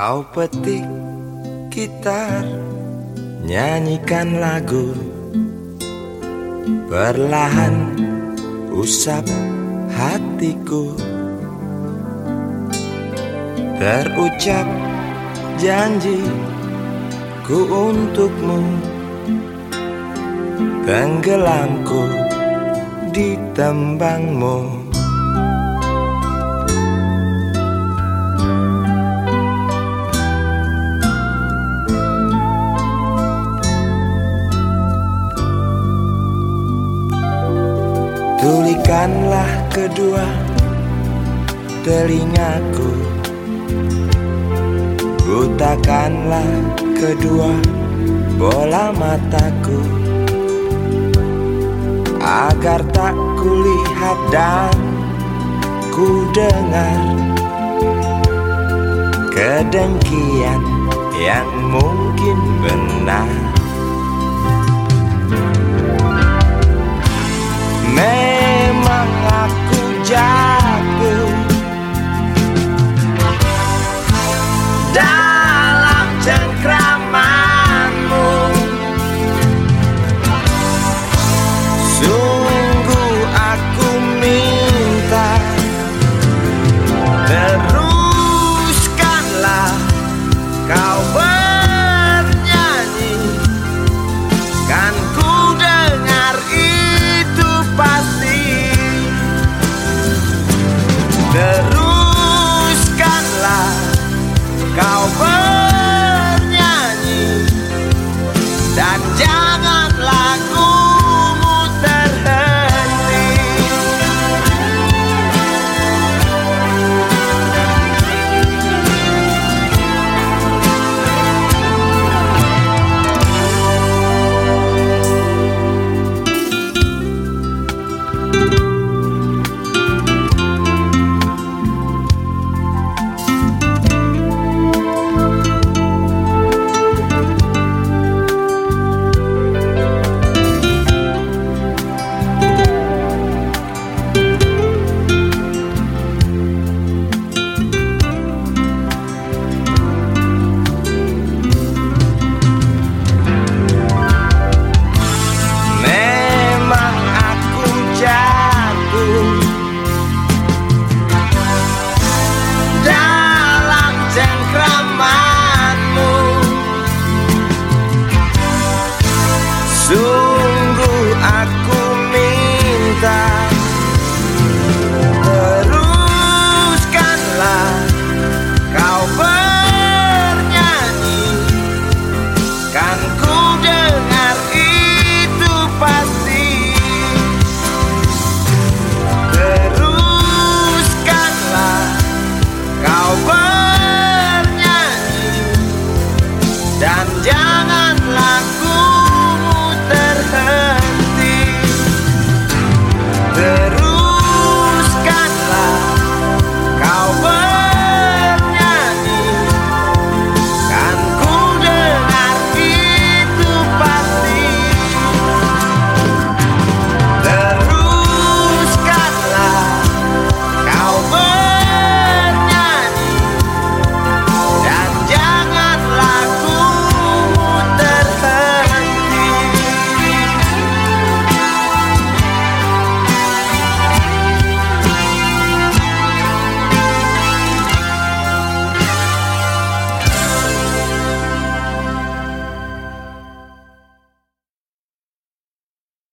Kau petik gitar Nyanyikan lagu. Perlahan usap hatiku. Terucap janji ku untukmu. Tenggelamku di tembangmu Tulikanlah kedua telingaku. Butakanlah kedua bola mataku. Agar tak kulihat dan ku dengar Kedengkian yang mungkin benar